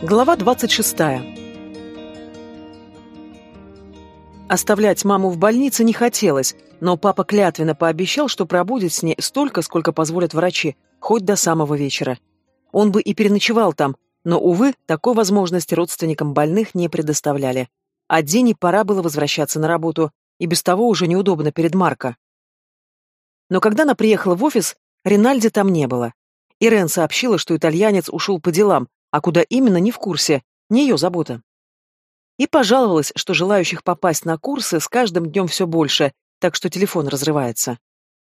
Глава 26. Оставлять маму в больнице не хотелось, но папа клятвенно пообещал, что пробудет с ней столько, сколько позволят врачи, хоть до самого вечера. Он бы и переночевал там, но, увы, такой возможности родственникам больных не предоставляли. А Дене пора было возвращаться на работу, и без того уже неудобно перед Марко. Но когда она приехала в офис, Ринальди там не было. Ирен сообщила, что итальянец ушел по делам, а куда именно не в курсе, не ее забота. И пожаловалась, что желающих попасть на курсы с каждым днем все больше, так что телефон разрывается.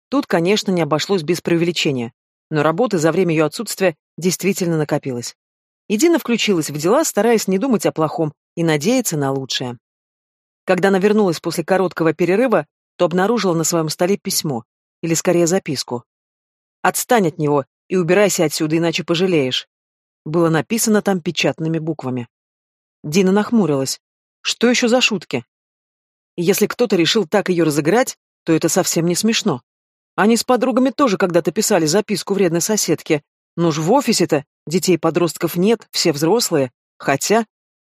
Тут, конечно, не обошлось без преувеличения, но работы за время ее отсутствия действительно накопилось. И Дина включилась в дела, стараясь не думать о плохом и надеяться на лучшее. Когда она вернулась после короткого перерыва, то обнаружила на своем столе письмо, или скорее записку. «Отстань от него и убирайся отсюда, иначе пожалеешь. Было написано там печатными буквами. Дина нахмурилась. Что еще за шутки? Если кто-то решил так ее разыграть, то это совсем не смешно. Они с подругами тоже когда-то писали записку вредной соседке. Ну ж в офисе-то детей-подростков нет, все взрослые. Хотя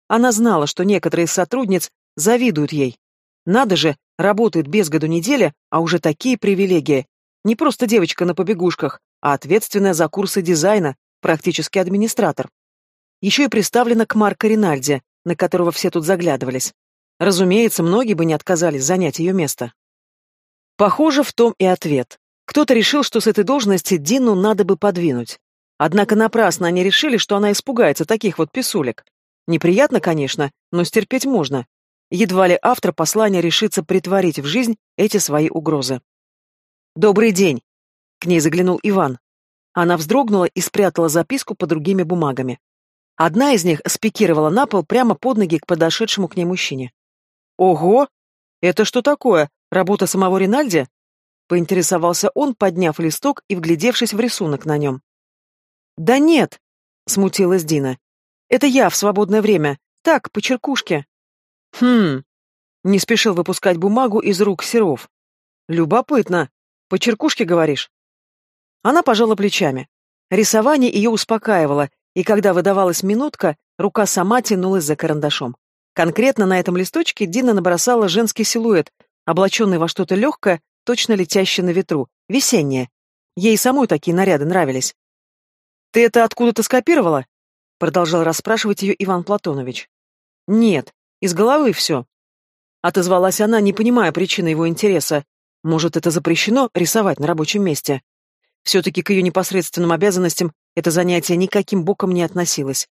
она знала, что некоторые из сотрудниц завидуют ей. Надо же, работает без году неделя, а уже такие привилегии. Не просто девочка на побегушках, а ответственная за курсы дизайна, практически администратор. Еще и приставлена к Марко Ринальде, на которого все тут заглядывались. Разумеется, многие бы не отказались занять ее место. Похоже, в том и ответ. Кто-то решил, что с этой должности Дину надо бы подвинуть. Однако напрасно они решили, что она испугается таких вот писулек. Неприятно, конечно, но стерпеть можно. Едва ли автор послания решится притворить в жизнь эти свои угрозы. «Добрый день!» — к ней заглянул Иван. Она вздрогнула и спрятала записку под другими бумагами. Одна из них спикировала на пол прямо под ноги к подошедшему к ней мужчине. «Ого! Это что такое? Работа самого Ринальди?» Поинтересовался он, подняв листок и вглядевшись в рисунок на нем. «Да нет!» — смутилась Дина. «Это я в свободное время. Так, по черкушке». «Хм...» — не спешил выпускать бумагу из рук Серов. «Любопытно. По черкушке, говоришь?» Она пожала плечами. Рисование ее успокаивало, и когда выдавалась минутка, рука сама тянулась за карандашом. Конкретно на этом листочке Дина набросала женский силуэт, облаченный во что-то легкое, точно летящее на ветру, весеннее. Ей самой такие наряды нравились. «Ты это откуда-то скопировала?» — продолжал расспрашивать ее Иван Платонович. «Нет, из головы все». Отозвалась она, не понимая причины его интереса. «Может, это запрещено рисовать на рабочем месте?» Все-таки к ее непосредственным обязанностям это занятие никаким боком не относилось.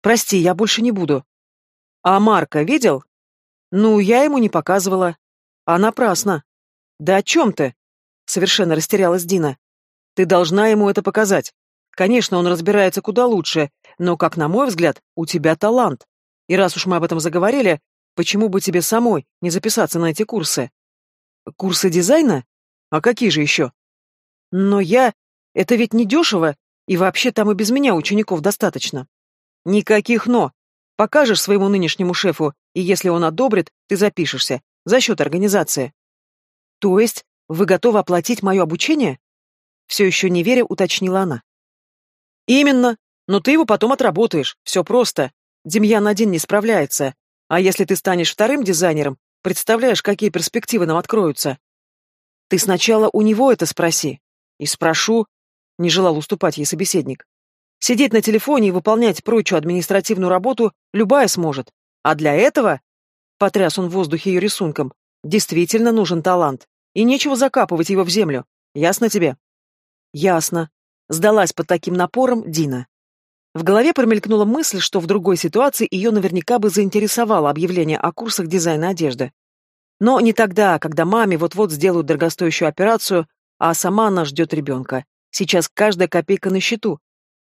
«Прости, я больше не буду». «А Марка видел?» «Ну, я ему не показывала». «А напрасно». «Да о чем ты?» Совершенно растерялась Дина. «Ты должна ему это показать. Конечно, он разбирается куда лучше, но, как на мой взгляд, у тебя талант. И раз уж мы об этом заговорили, почему бы тебе самой не записаться на эти курсы? Курсы дизайна? А какие же еще? Но я... Это ведь не дешево, и вообще там и без меня учеников достаточно. Никаких «но». Покажешь своему нынешнему шефу, и если он одобрит, ты запишешься. За счет организации. То есть вы готовы оплатить мое обучение? Все еще не веря, уточнила она. Именно. Но ты его потом отработаешь. Все просто. Демьян один не справляется. А если ты станешь вторым дизайнером, представляешь, какие перспективы нам откроются? Ты сначала у него это спроси. И спрошу, не желал уступать ей собеседник. Сидеть на телефоне и выполнять прочую административную работу любая сможет. А для этого, потряс он в воздухе ее рисунком, действительно нужен талант. И нечего закапывать его в землю. Ясно тебе? Ясно. Сдалась под таким напором Дина. В голове промелькнула мысль, что в другой ситуации ее наверняка бы заинтересовало объявление о курсах дизайна одежды. Но не тогда, когда маме вот-вот сделают дорогостоящую операцию, а сама она ждет ребенка. Сейчас каждая копейка на счету.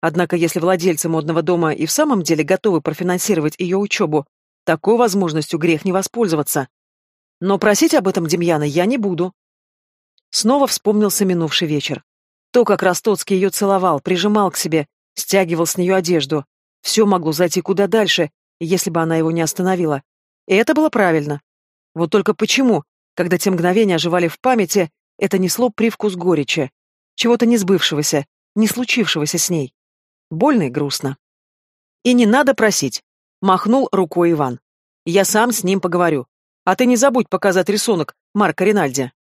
Однако, если владельцы модного дома и в самом деле готовы профинансировать ее учебу, такой возможностью грех не воспользоваться. Но просить об этом Демьяна я не буду. Снова вспомнился минувший вечер. То, как Ростоцкий ее целовал, прижимал к себе, стягивал с нее одежду. Все могло зайти куда дальше, если бы она его не остановила. И это было правильно. Вот только почему, когда те мгновения оживали в памяти, это несло привкус горечи, чего-то не сбывшегося, не случившегося с ней. Больно и грустно. «И не надо просить», — махнул рукой Иван. «Я сам с ним поговорю. А ты не забудь показать рисунок Марка Ринальди».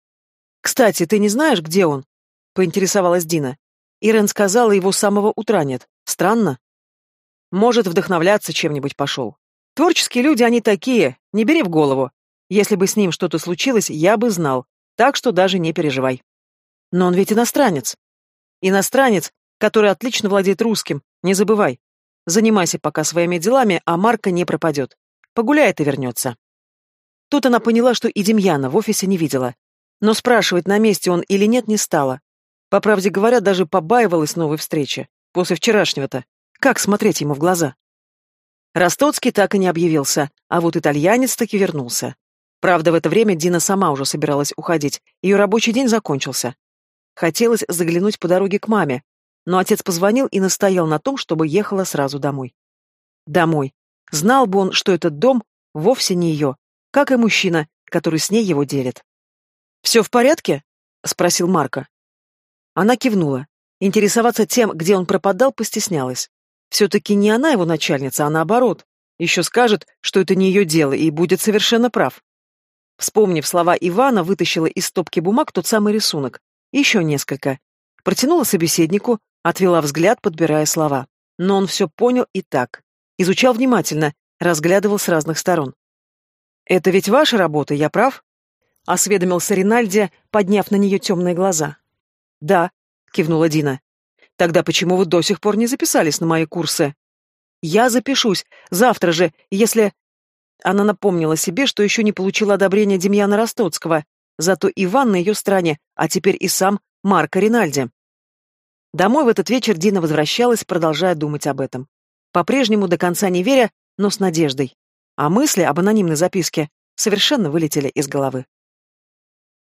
«Кстати, ты не знаешь, где он?» — поинтересовалась Дина. Ирен сказала, его с самого утра нет. Странно. Может, вдохновляться чем-нибудь пошел. Творческие люди, они такие, не бери в голову. Если бы с ним что-то случилось, я бы знал. Так что даже не переживай. Но он ведь иностранец. Иностранец, который отлично владеет русским, не забывай. Занимайся пока своими делами, а Марка не пропадет. Погуляет и вернется. Тут она поняла, что и Демьяна в офисе не видела. Но спрашивать, на месте он или нет, не стала. По правде говоря, даже побаивалась новой встречи. После вчерашнего-то. Как смотреть ему в глаза? Ростоцкий так и не объявился, а вот итальянец таки вернулся. Правда, в это время Дина сама уже собиралась уходить. Ее рабочий день закончился. Хотелось заглянуть по дороге к маме, но отец позвонил и настоял на том, чтобы ехала сразу домой. Домой. Знал бы он, что этот дом вовсе не ее, как и мужчина, который с ней его делит. «Все в порядке?» — спросил Марка. Она кивнула. Интересоваться тем, где он пропадал, постеснялась. Все-таки не она его начальница, а наоборот. Еще скажет, что это не ее дело, и будет совершенно прав. Вспомнив слова Ивана, вытащила из стопки бумаг тот самый рисунок. Еще несколько. Протянула собеседнику, отвела взгляд, подбирая слова. Но он все понял и так. Изучал внимательно, разглядывал с разных сторон. «Это ведь ваша работа, я прав?» — осведомился Ринальди, подняв на нее темные глаза. «Да», — кивнула Дина. «Тогда почему вы до сих пор не записались на мои курсы?» «Я запишусь. Завтра же, если...» Она напомнила себе, что еще не получила одобрения Демьяна Ростоцкого, зато Иван на ее стороне, а теперь и сам Марко Ринальди. Домой в этот вечер Дина возвращалась, продолжая думать об этом. По-прежнему до конца не веря, но с надеждой. А мысли об анонимной записке совершенно вылетели из головы.